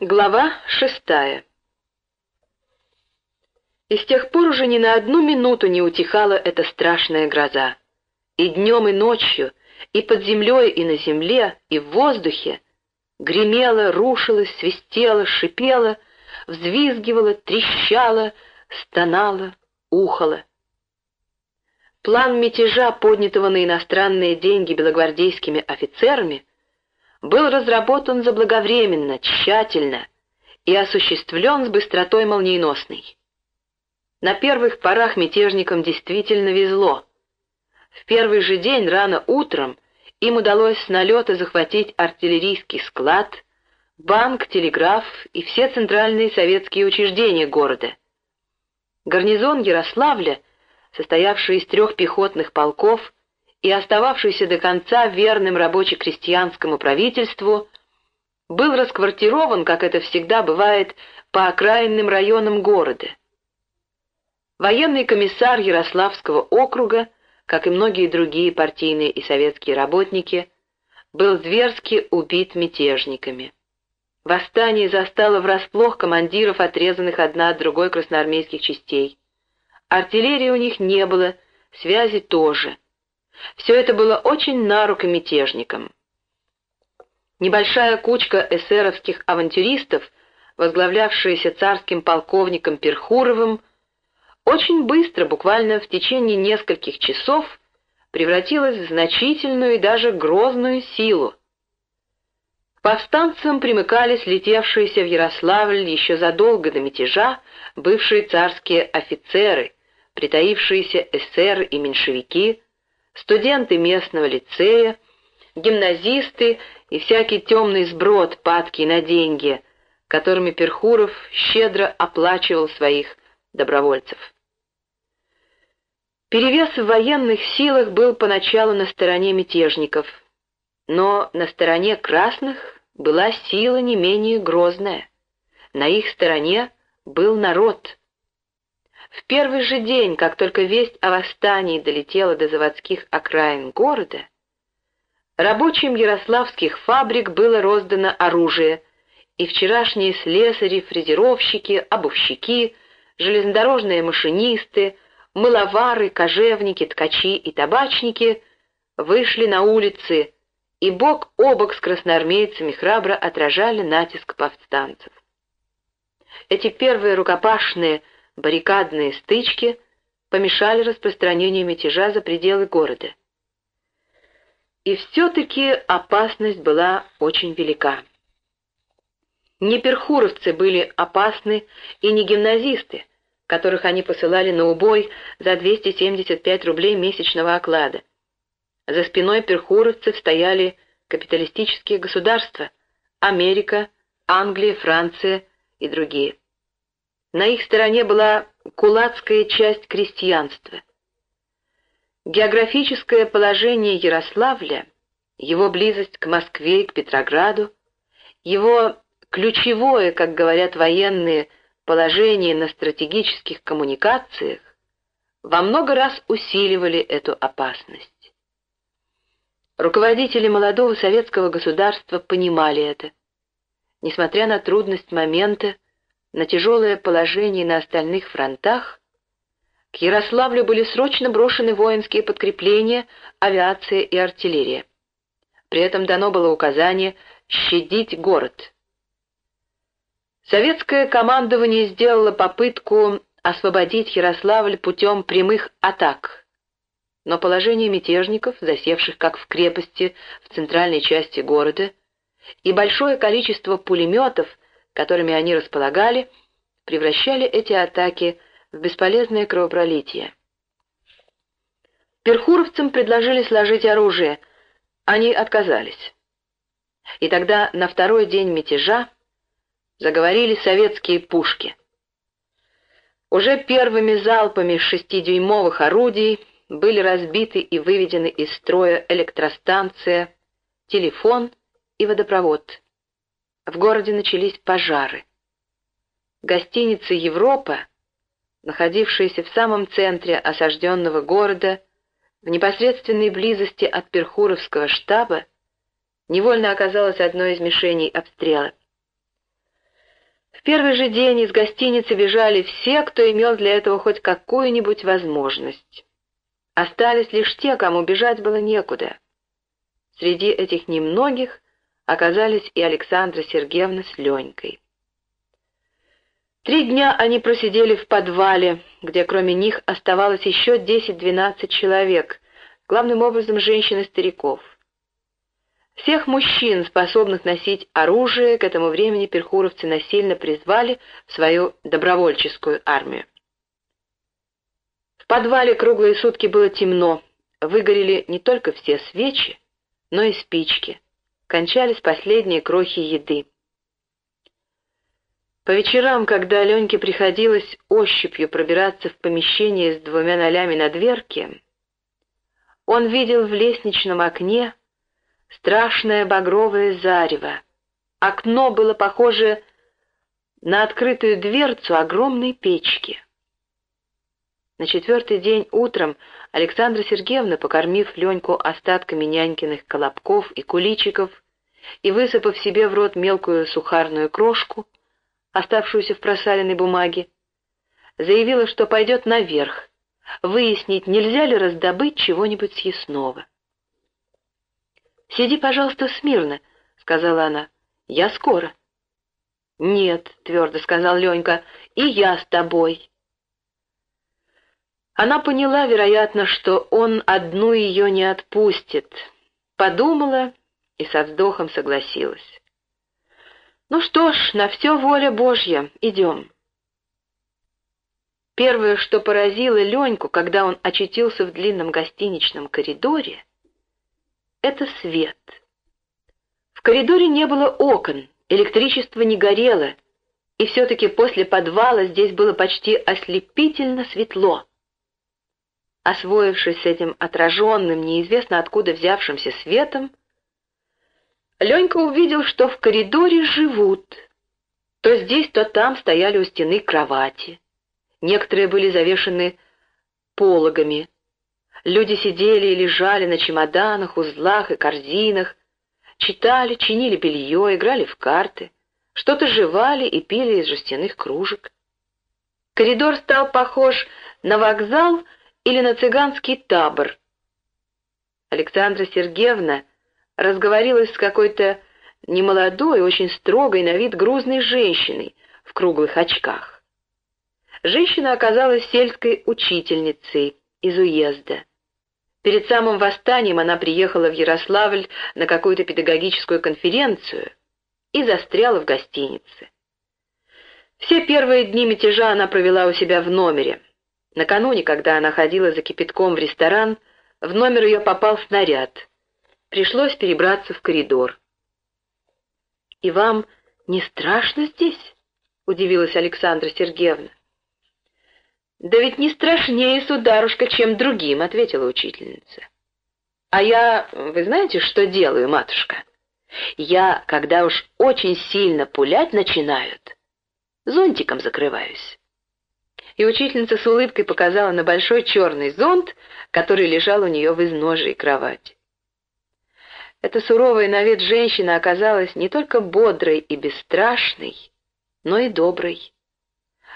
Глава шестая И с тех пор уже ни на одну минуту не утихала эта страшная гроза. И днем, и ночью, и под землей, и на земле, и в воздухе гремела, рушилась, свистела, шипела, взвизгивала, трещала, стонала, ухала. План мятежа, поднятого на иностранные деньги белогвардейскими офицерами, был разработан заблаговременно, тщательно и осуществлен с быстротой молниеносной. На первых порах мятежникам действительно везло. В первый же день рано утром им удалось с налета захватить артиллерийский склад, банк, телеграф и все центральные советские учреждения города. Гарнизон Ярославля, состоявший из трех пехотных полков, и остававшийся до конца верным рабоче-крестьянскому правительству, был расквартирован, как это всегда бывает, по окраинным районам города. Военный комиссар Ярославского округа, как и многие другие партийные и советские работники, был зверски убит мятежниками. Восстание застало врасплох командиров, отрезанных одна от другой красноармейских частей. Артиллерии у них не было, связи тоже — все это было очень на руку мятежникам. Небольшая кучка эсеровских авантюристов, возглавлявшаяся царским полковником Перхуровым, очень быстро, буквально в течение нескольких часов, превратилась в значительную и даже грозную силу. К повстанцам примыкались летевшиеся в Ярославль еще задолго до мятежа бывшие царские офицеры, притаившиеся эсеры и меньшевики, студенты местного лицея, гимназисты и всякий темный сброд, падкий на деньги, которыми Перхуров щедро оплачивал своих добровольцев. Перевес в военных силах был поначалу на стороне мятежников, но на стороне красных была сила не менее грозная. На их стороне был народ — в первый же день, как только весть о восстании долетела до заводских окраин города, рабочим ярославских фабрик было роздано оружие, и вчерашние слесари, фрезеровщики, обувщики, железнодорожные машинисты, мыловары, кожевники, ткачи и табачники вышли на улицы и бок о бок с красноармейцами храбро отражали натиск повстанцев. Эти первые рукопашные – баррикадные стычки помешали распространению мятежа за пределы города. И все-таки опасность была очень велика. Не перхуровцы были опасны и не гимназисты, которых они посылали на убой за 275 рублей месячного оклада. За спиной перхуровцев стояли капиталистические государства — Америка, Англия, Франция и другие. На их стороне была кулацкая часть крестьянства. Географическое положение Ярославля, его близость к Москве и к Петрограду, его ключевое, как говорят военные, положение на стратегических коммуникациях во много раз усиливали эту опасность. Руководители молодого советского государства понимали это. Несмотря на трудность момента, на тяжелое положение на остальных фронтах, к Ярославлю были срочно брошены воинские подкрепления, авиация и артиллерия. При этом дано было указание щадить город. Советское командование сделало попытку освободить Ярославль путем прямых атак, но положение мятежников, засевших как в крепости в центральной части города, и большое количество пулеметов — которыми они располагали, превращали эти атаки в бесполезное кровопролитие. Перхуровцам предложили сложить оружие, они отказались. И тогда на второй день мятежа заговорили советские пушки. Уже первыми залпами шестидюймовых орудий были разбиты и выведены из строя электростанция, телефон и водопровод в городе начались пожары. Гостиница «Европа», находившаяся в самом центре осажденного города, в непосредственной близости от Перхуровского штаба, невольно оказалась одной из мишеней обстрела. В первый же день из гостиницы бежали все, кто имел для этого хоть какую-нибудь возможность. Остались лишь те, кому бежать было некуда. Среди этих немногих оказались и Александра Сергеевна с Ленькой. Три дня они просидели в подвале, где кроме них оставалось еще 10-12 человек, главным образом женщин и стариков. Всех мужчин, способных носить оружие, к этому времени перхуровцы насильно призвали в свою добровольческую армию. В подвале круглые сутки было темно, выгорели не только все свечи, но и спички, кончались последние крохи еды. По вечерам, когда Леньке приходилось ощупью пробираться в помещение с двумя нолями на дверке, он видел в лестничном окне страшное багровое зарево. Окно было похоже на открытую дверцу огромной печки. На четвертый день утром Александра Сергеевна, покормив Леньку остатками нянькиных колобков и куличиков и высыпав себе в рот мелкую сухарную крошку, оставшуюся в просаленной бумаге, заявила, что пойдет наверх, выяснить, нельзя ли раздобыть чего-нибудь съестного. «Сиди, пожалуйста, смирно», — сказала она. «Я скоро». «Нет», — твердо сказал Ленька, — «и я с тобой». Она поняла, вероятно, что он одну ее не отпустит. Подумала и со вздохом согласилась. «Ну что ж, на все воля Божья, идем». Первое, что поразило Леньку, когда он очутился в длинном гостиничном коридоре, это свет. В коридоре не было окон, электричество не горело, и все-таки после подвала здесь было почти ослепительно светло. Освоившись с этим отраженным, неизвестно откуда взявшимся светом, Ленька увидел, что в коридоре живут. То здесь, то там стояли у стены кровати. Некоторые были завешены пологами. Люди сидели и лежали на чемоданах, узлах и корзинах, читали, чинили белье, играли в карты, что-то жевали и пили из жестяных кружек. Коридор стал похож на вокзал или на цыганский табор. Александра Сергеевна разговорилась с какой-то немолодой, очень строгой на вид грузной женщиной в круглых очках. Женщина оказалась сельской учительницей из уезда. Перед самым восстанием она приехала в Ярославль на какую-то педагогическую конференцию и застряла в гостинице. Все первые дни мятежа она провела у себя в номере. Накануне, когда она ходила за кипятком в ресторан, в номер ее попал снаряд. Пришлось перебраться в коридор. «И вам не страшно здесь?» — удивилась Александра Сергеевна. «Да ведь не страшнее, сударушка, чем другим», — ответила учительница. «А я, вы знаете, что делаю, матушка? Я, когда уж очень сильно пулять начинают, зонтиком закрываюсь» и учительница с улыбкой показала на большой черный зонт, который лежал у нее в изножии кровати. Эта суровая на вид женщина оказалась не только бодрой и бесстрашной, но и доброй.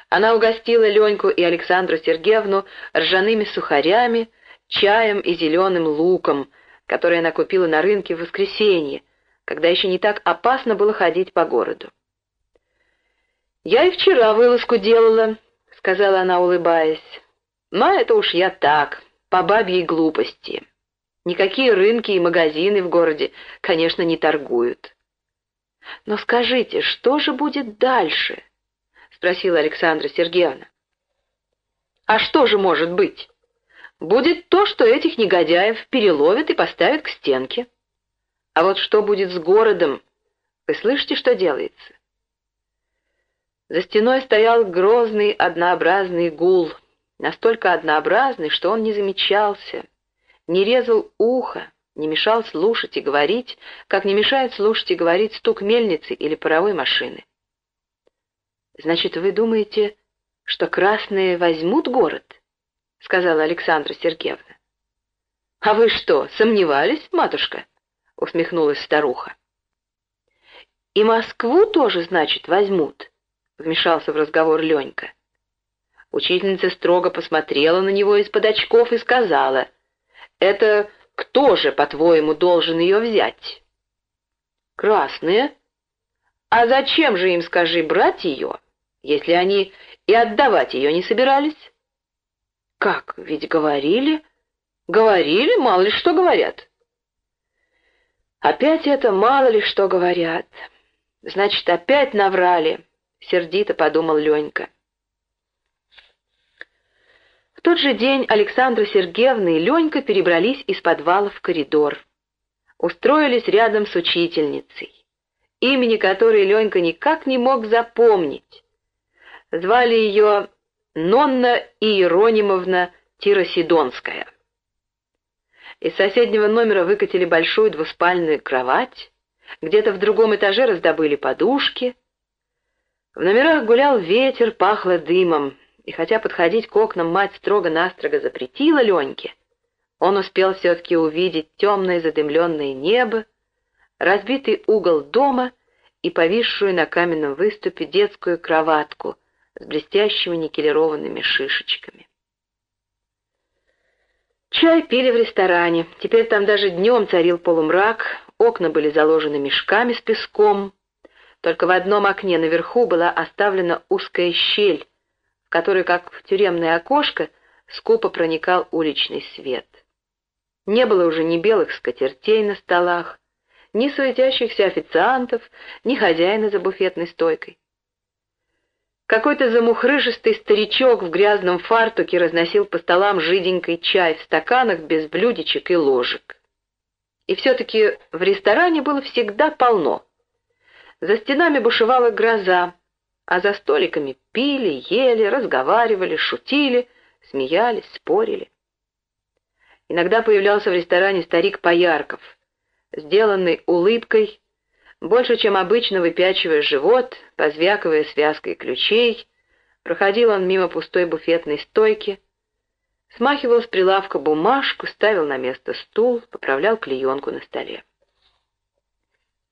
Она угостила Леньку и Александру Сергеевну ржаными сухарями, чаем и зеленым луком, который она купила на рынке в воскресенье, когда еще не так опасно было ходить по городу. «Я и вчера вылазку делала», — сказала она, улыбаясь. «Но это уж я так, по бабьей глупости. Никакие рынки и магазины в городе, конечно, не торгуют». «Но скажите, что же будет дальше?» — спросила Александра Сергеевна. «А что же может быть? Будет то, что этих негодяев переловят и поставят к стенке. А вот что будет с городом? Вы слышите, что делается?» За стеной стоял грозный однообразный гул, настолько однообразный, что он не замечался, не резал ухо, не мешал слушать и говорить, как не мешает слушать и говорить стук мельницы или паровой машины. «Значит, вы думаете, что красные возьмут город?» — сказала Александра Сергеевна. «А вы что, сомневались, матушка?» — усмехнулась старуха. «И Москву тоже, значит, возьмут?» — вмешался в разговор Ленька. Учительница строго посмотрела на него из-под очков и сказала, «Это кто же, по-твоему, должен ее взять?» «Красные. А зачем же им, скажи, брать ее, если они и отдавать ее не собирались?» «Как, ведь говорили?» «Говорили, мало ли что говорят». «Опять это мало ли что говорят. Значит, опять наврали», — сердито подумал Ленька. В тот же день Александра Сергеевна и Ленька перебрались из подвала в коридор. Устроились рядом с учительницей, имени которой Ленька никак не мог запомнить. Звали ее Нонна Иеронимовна Тиросидонская. Из соседнего номера выкатили большую двуспальную кровать, где-то в другом этаже раздобыли подушки. В номерах гулял ветер, пахло дымом, и хотя подходить к окнам мать строго-настрого запретила Леньке, он успел все-таки увидеть темное задымленное небо, разбитый угол дома и повисшую на каменном выступе детскую кроватку с блестящими никелированными шишечками. Чай пили в ресторане. Теперь там даже днем царил полумрак, окна были заложены мешками с песком. Только в одном окне наверху была оставлена узкая щель, в которой, как в тюремное окошко, скупо проникал уличный свет. Не было уже ни белых скатертей на столах, ни суетящихся официантов, ни хозяина за буфетной стойкой. Какой-то замухрыжистый старичок в грязном фартуке разносил по столам жиденький чай в стаканах без блюдечек и ложек. И все-таки в ресторане было всегда полно. За стенами бушевала гроза, а за столиками пили, ели, разговаривали, шутили, смеялись, спорили. Иногда появлялся в ресторане старик Поярков, сделанный улыбкой, больше, чем обычно выпячивая живот, позвякивая связкой ключей, проходил он мимо пустой буфетной стойки, смахивал с прилавка бумажку, ставил на место стул, поправлял клеенку на столе.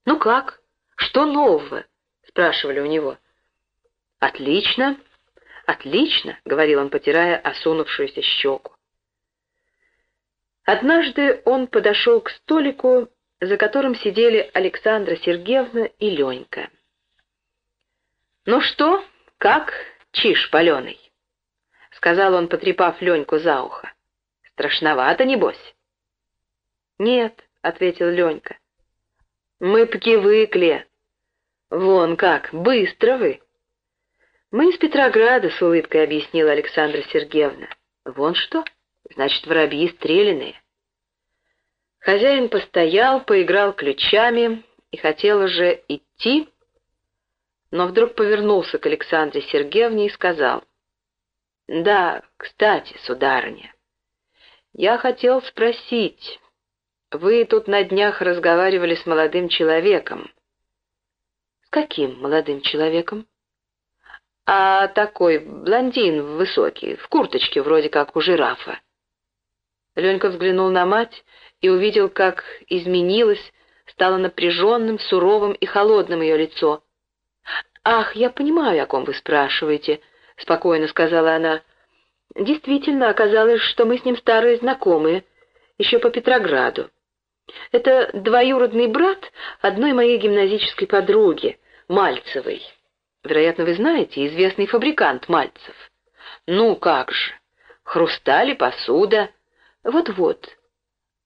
«Ну как? Что нового?» — спрашивали у него. «Отлично, отлично», — говорил он, потирая осунувшуюся щеку. Однажды он подошел к столику, за которым сидели Александра Сергеевна и Ленька. «Ну что, как чиж паленый?» — сказал он, потрепав Леньку за ухо. «Страшновато, небось?» «Нет», — ответил Ленька. «Мы привыкли. Вон как, быстро вы!» «Мы из Петрограда», — с улыбкой объяснила Александра Сергеевна. «Вон что? Значит, воробьи стреляные». Хозяин постоял, поиграл ключами и хотел уже идти, но вдруг повернулся к Александре Сергеевне и сказал, «Да, кстати, сударыня, я хотел спросить, вы тут на днях разговаривали с молодым человеком». «С каким молодым человеком?» А такой блондин высокий, в курточке вроде как у жирафа. Ленька взглянул на мать и увидел, как изменилось, стало напряженным, суровым и холодным ее лицо. «Ах, я понимаю, о ком вы спрашиваете», — спокойно сказала она. «Действительно, оказалось, что мы с ним старые знакомые, еще по Петрограду. Это двоюродный брат одной моей гимназической подруги, Мальцевой». Вероятно, вы знаете, известный фабрикант Мальцев. Ну как же, хрустали, посуда. Вот-вот.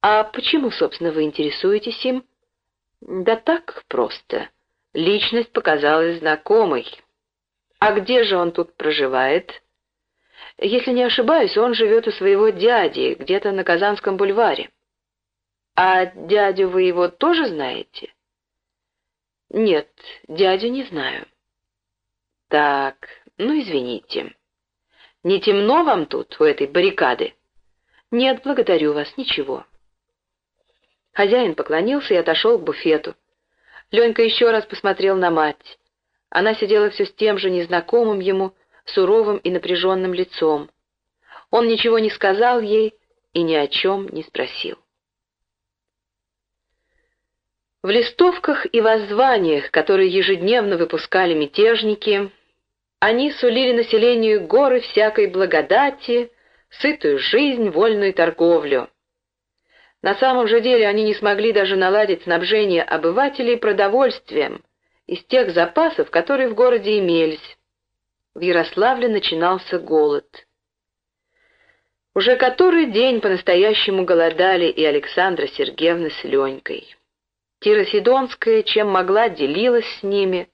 А почему, собственно, вы интересуетесь им? Да так просто. Личность показалась знакомой. А где же он тут проживает? Если не ошибаюсь, он живет у своего дяди, где-то на Казанском бульваре. А дядю вы его тоже знаете? Нет, дядю не знаю. Так, ну извините. Не темно вам тут, у этой баррикады? Нет, благодарю вас, ничего. Хозяин поклонился и отошел к буфету. Ленька еще раз посмотрел на мать. Она сидела все с тем же незнакомым ему, суровым и напряженным лицом. Он ничего не сказал ей и ни о чем не спросил. В листовках и воззваниях, которые ежедневно выпускали мятежники, Они сулили населению горы всякой благодати, сытую жизнь, вольную торговлю. На самом же деле они не смогли даже наладить снабжение обывателей продовольствием из тех запасов, которые в городе имелись. В Ярославле начинался голод. Уже который день по-настоящему голодали и Александра Сергеевна с Ленькой. Тира чем могла, делилась с ними,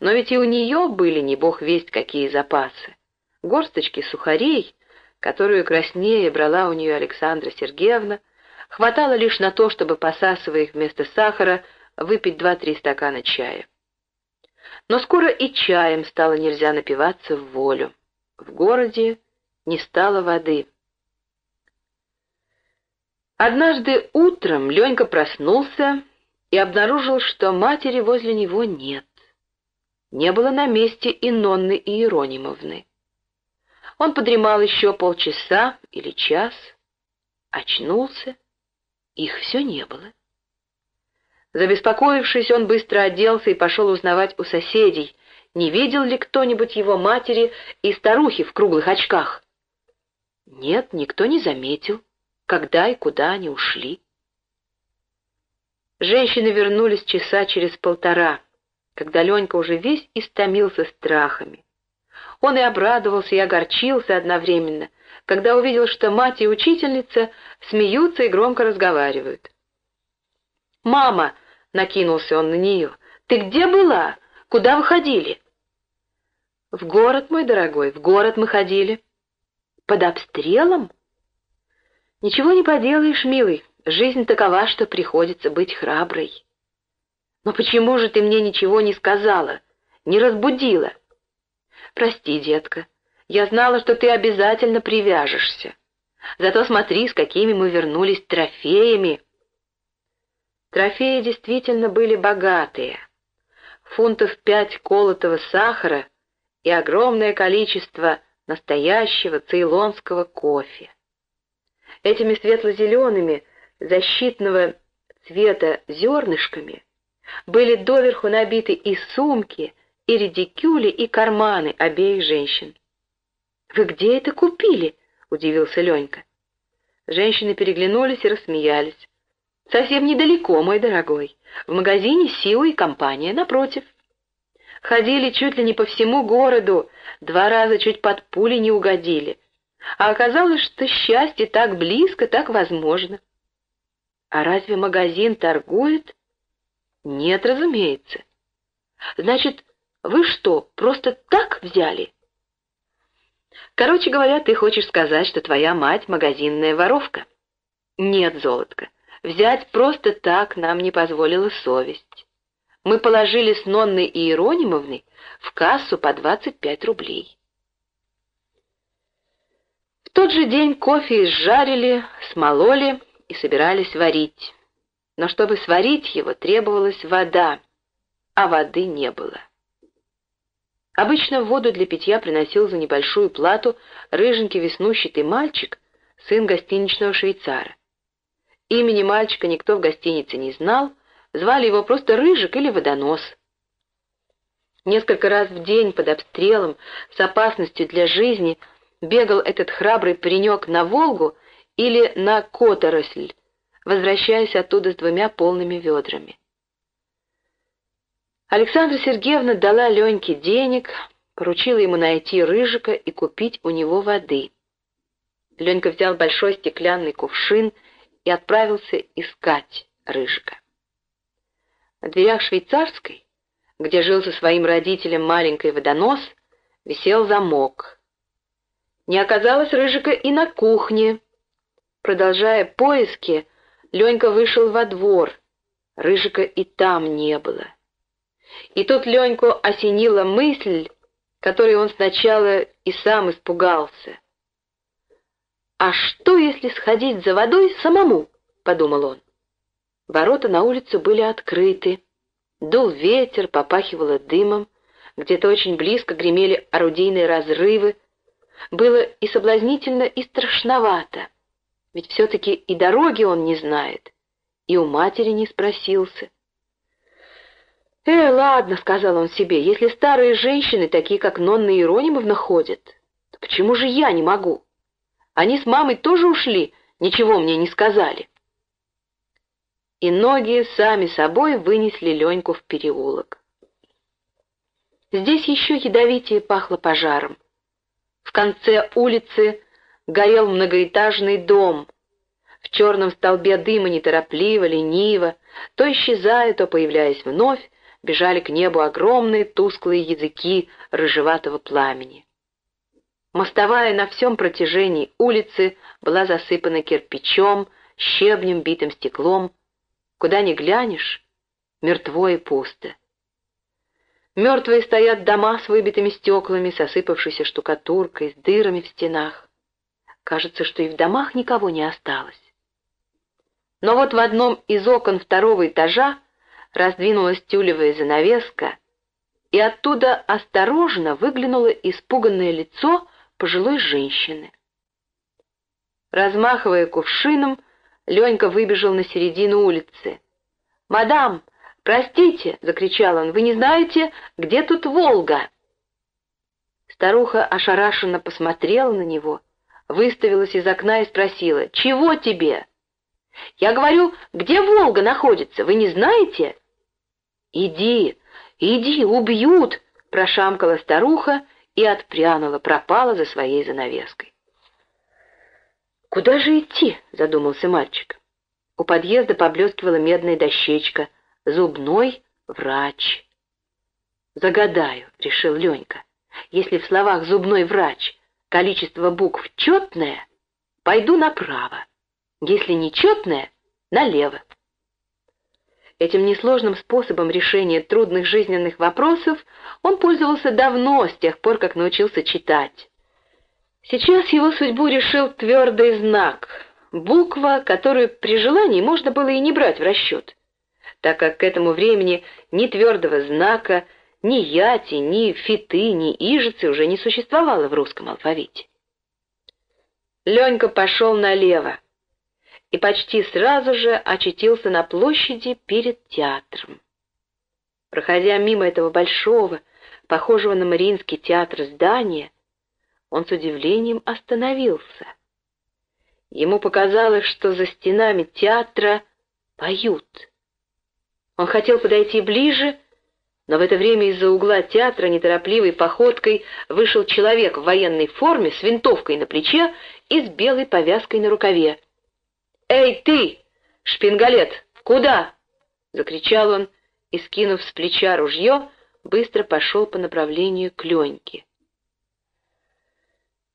но ведь и у нее были не бог весть какие запасы. Горсточки сухарей, которую краснее брала у нее Александра Сергеевна, хватало лишь на то, чтобы, посасывая их вместо сахара, выпить два-три стакана чая. Но скоро и чаем стало нельзя напиваться в волю. В городе не стало воды. Однажды утром Ленька проснулся и обнаружил, что матери возле него нет. Не было на месте и Нонны Иеронимовны. Он подремал еще полчаса или час, очнулся, их все не было. Забеспокоившись, он быстро оделся и пошел узнавать у соседей, не видел ли кто-нибудь его матери и старухи в круглых очках. Нет, никто не заметил, когда и куда они ушли. Женщины вернулись часа через полтора, когда Ленька уже весь истомился страхами. Он и обрадовался, и огорчился одновременно, когда увидел, что мать и учительница смеются и громко разговаривают. «Мама!» — накинулся он на нее. «Ты где была? Куда вы ходили?» «В город, мой дорогой, в город мы ходили». «Под обстрелом?» «Ничего не поделаешь, милый, жизнь такова, что приходится быть храброй». «Но почему же ты мне ничего не сказала, не разбудила?» «Прости, детка, я знала, что ты обязательно привяжешься. Зато смотри, с какими мы вернулись трофеями». Трофеи действительно были богатые. Фунтов пять колотого сахара и огромное количество настоящего цейлонского кофе. Этими светло-зелеными, защитного цвета зернышками были доверху набиты и сумки, и редикюли, и карманы обеих женщин. «Вы где это купили?» — удивился Ленька. Женщины переглянулись и рассмеялись. «Совсем недалеко, мой дорогой. В магазине «Сиу» и компания напротив». Ходили чуть ли не по всему городу, два раза чуть под пули не угодили. А оказалось, что счастье так близко, так возможно. А разве магазин торгует? Нет, разумеется. Значит, вы что, просто так взяли? Короче говоря, ты хочешь сказать, что твоя мать магазинная воровка? Нет, золотко, взять просто так нам не позволила совесть. Мы положили с Нонной и Иеронимовной в кассу по 25 рублей. В тот же день кофе изжарили, смололи и собирались варить. Но чтобы сварить его, требовалась вода, а воды не было. Обычно воду для питья приносил за небольшую плату рыженький веснущатый мальчик, сын гостиничного швейцара. Имени мальчика никто в гостинице не знал, звали его просто Рыжик или Водонос. Несколько раз в день под обстрелом, с опасностью для жизни, бегал этот храбрый паренек на Волгу или на Которосль, возвращаясь оттуда с двумя полными ведрами. Александра Сергеевна дала Леньке денег, поручила ему найти Рыжика и купить у него воды. Ленька взял большой стеклянный кувшин и отправился искать Рыжика. На дверях швейцарской, где жил со своим родителем маленький водонос, висел замок. Не оказалось Рыжика и на кухне. Продолжая поиски, Ленька вышел во двор. Рыжика и там не было. И тут Леньку осенила мысль, которой он сначала и сам испугался. «А что, если сходить за водой самому?» — подумал он. Ворота на улицу были открыты. Дул ветер, попахивало дымом. Где-то очень близко гремели орудийные разрывы. Было и соблазнительно, и страшновато. Ведь все-таки и дороги он не знает, и у матери не спросился. «Э, ладно», — сказал он себе, — «если старые женщины, такие как Нонна Иеронимовна, ходят, то почему же я не могу? Они с мамой тоже ушли, ничего мне не сказали». И ноги сами собой вынесли Леньку в переулок. Здесь еще ядовитее пахло пожаром. В конце улицы горел многоэтажный дом. В черном столбе дыма неторопливо, лениво, то исчезая, то появляясь вновь, бежали к небу огромные тусклые языки рыжеватого пламени. Мостовая на всем протяжении улицы была засыпана кирпичом, щебнем, битым стеклом. Куда ни глянешь, мертво и пусто. Мертвые стоят дома с выбитыми стеклами, с осыпавшейся штукатуркой, с дырами в стенах. Кажется, что и в домах никого не осталось. Но вот в одном из окон второго этажа раздвинулась тюлевая занавеска, и оттуда осторожно выглянуло испуганное лицо пожилой женщины. Размахивая кувшином, Ленька выбежал на середину улицы. «Мадам, простите!» — закричал он. «Вы не знаете, где тут Волга?» Старуха ошарашенно посмотрела на него, выставилась из окна и спросила, «Чего тебе?» «Я говорю, где Волга находится, вы не знаете?» «Иди, иди, убьют!» — прошамкала старуха и отпрянула, пропала за своей занавеской. «Куда же идти?» — задумался мальчик. У подъезда поблескивала медная дощечка. «Зубной врач». «Загадаю», — решил Ленька. «Если в словах «зубной врач» количество букв четное, пойду направо. Если нечетное — налево». Этим несложным способом решения трудных жизненных вопросов он пользовался давно, с тех пор, как научился читать. Сейчас его судьбу решил твердый знак, буква, которую при желании можно было и не брать в расчет, так как к этому времени ни твердого знака, ни яти, ни фиты, ни ижицы уже не существовало в русском алфавите. Ленька пошел налево и почти сразу же очутился на площади перед театром. Проходя мимо этого большого, похожего на Мариинский театр здания, он с удивлением остановился. Ему показалось, что за стенами театра поют. Он хотел подойти ближе, но в это время из-за угла театра неторопливой походкой вышел человек в военной форме с винтовкой на плече и с белой повязкой на рукаве. «Эй, ты, шпингалет, куда?» — закричал он и, скинув с плеча ружье, быстро пошел по направлению к Леньке.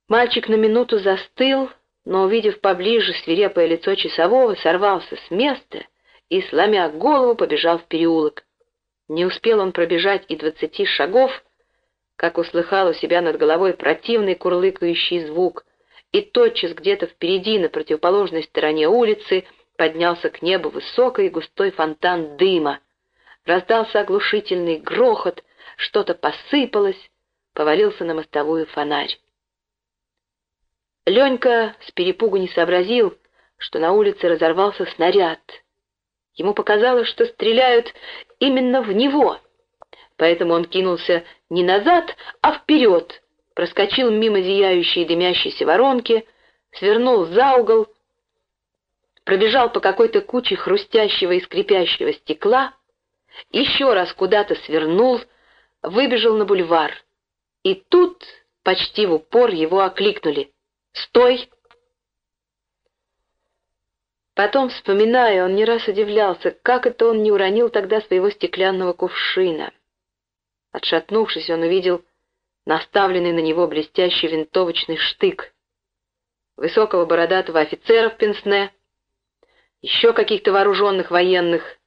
Мальчик на минуту застыл, но, увидев поближе свирепое лицо часового, сорвался с места и, сломя голову, побежал в переулок. Не успел он пробежать и двадцати шагов, как услыхал у себя над головой противный курлыкающий звук, и тотчас где-то впереди, на противоположной стороне улицы, поднялся к небу высокий густой фонтан дыма. Раздался оглушительный грохот, что-то посыпалось, повалился на мостовую фонарь. Ленька с перепугу не сообразил, что на улице разорвался снаряд. Ему показалось, что стреляют именно в него, поэтому он кинулся не назад, а вперед, проскочил мимо зияющей дымящейся воронки, свернул за угол, пробежал по какой-то куче хрустящего и скрипящего стекла, еще раз куда-то свернул, выбежал на бульвар. И тут почти в упор его окликнули. «Стой!» Потом, вспоминая, он не раз удивлялся, как это он не уронил тогда своего стеклянного кувшина. Отшатнувшись, он увидел наставленный на него блестящий винтовочный штык, высокого бородатого офицера в пенсне, еще каких-то вооруженных военных,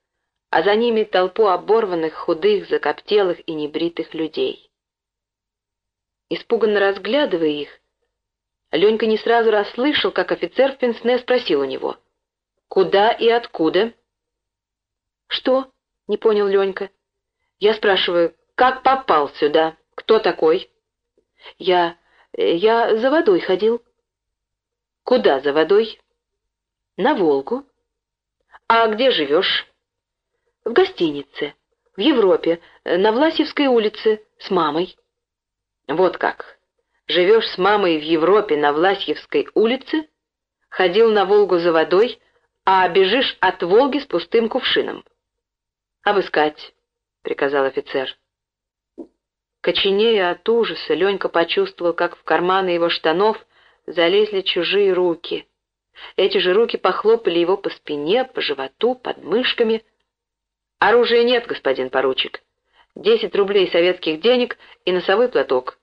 а за ними толпу оборванных, худых, закоптелых и небритых людей. Испуганно разглядывая их, Ленька не сразу расслышал, как офицер в пенсне спросил у него, «Куда и откуда?» «Что?» — не понял Ленька. «Я спрашиваю, как попал сюда?» «Кто такой?» «Я... я за водой ходил». «Куда за водой?» «На Волгу». «А где живешь?» «В гостинице. в Европе, на Власевской улице, с мамой». «Вот как. Живешь с мамой в Европе на Власьевской улице, ходил на Волгу за водой, а бежишь от Волги с пустым кувшином». «Обыскать», — приказал офицер. Коченея от ужаса, Ленька почувствовал, как в карманы его штанов залезли чужие руки. Эти же руки похлопали его по спине, по животу, под мышками. «Оружия нет, господин поручик. Десять рублей советских денег и носовой платок».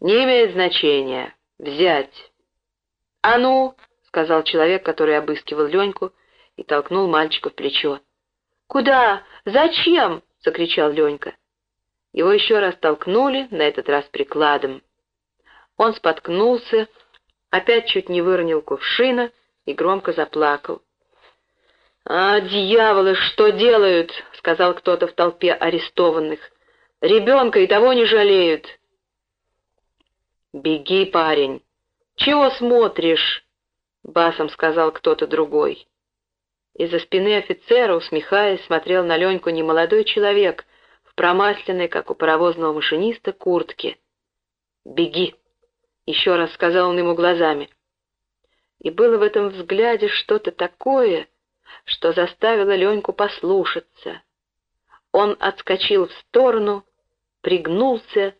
«Не имеет значения. Взять». «А ну!» — сказал человек, который обыскивал Леньку, и толкнул мальчика в плечо. «Куда? Зачем?» — закричал Ленька. Его еще раз толкнули, на этот раз прикладом. Он споткнулся, опять чуть не выронил кувшина и громко заплакал. «А, дьяволы, что делают?» — сказал кто-то в толпе арестованных. «Ребенка и того не жалеют». «Беги, парень! Чего смотришь?» — басом сказал кто-то другой. Из-за спины офицера, усмехаясь, смотрел на Леньку немолодой человек промасленной, как у паровозного машиниста, куртке. «Беги!» — еще раз сказал он ему глазами. И было в этом взгляде что-то такое, что заставило Леньку послушаться. Он отскочил в сторону, пригнулся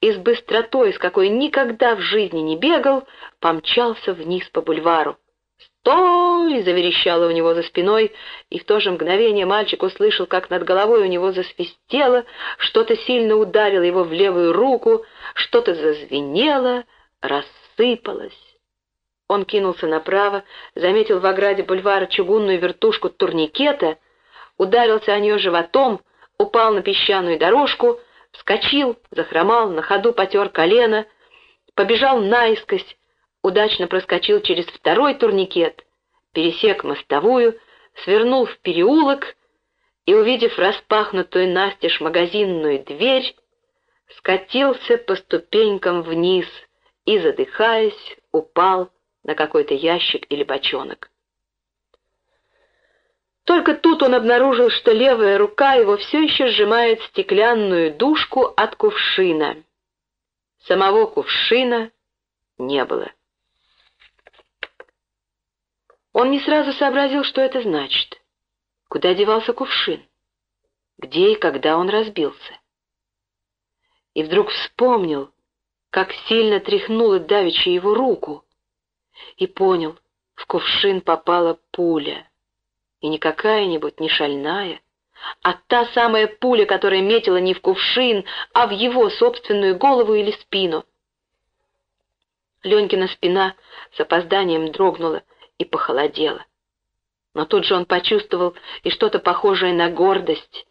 и с быстротой, с какой никогда в жизни не бегал, помчался вниз по бульвару. «Стой!» — заверещало у него за спиной, и в то же мгновение мальчик услышал, как над головой у него засвистело, что-то сильно ударило его в левую руку, что-то зазвенело, рассыпалось. Он кинулся направо, заметил в ограде бульвара чугунную вертушку турникета, ударился о нее животом, упал на песчаную дорожку, вскочил, захромал, на ходу потер колено, побежал наискось, удачно проскочил через второй турникет, пересек мостовую, свернул в переулок и, увидев распахнутую настежь магазинную дверь, скатился по ступенькам вниз и, задыхаясь, упал на какой-то ящик или бочонок. Только тут он обнаружил, что левая рука его все еще сжимает стеклянную дужку от кувшина. Самого кувшина не было. Он не сразу сообразил, что это значит. Куда девался кувшин? Где и когда он разбился? И вдруг вспомнил, как сильно тряхнула давеча его руку, и понял, в кувшин попала пуля. И не какая-нибудь, не шальная, а та самая пуля, которая метила не в кувшин, а в его собственную голову или спину. Ленькина спина с опозданием дрогнула, и похолодело. Но тут же он почувствовал и что-то похожее на гордость.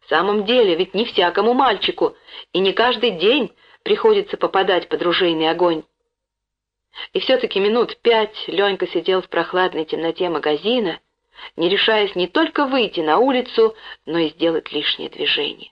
В самом деле, ведь не всякому мальчику, и не каждый день приходится попадать под ружейный огонь. И все-таки минут пять Ленька сидел в прохладной темноте магазина, не решаясь не только выйти на улицу, но и сделать лишнее движение.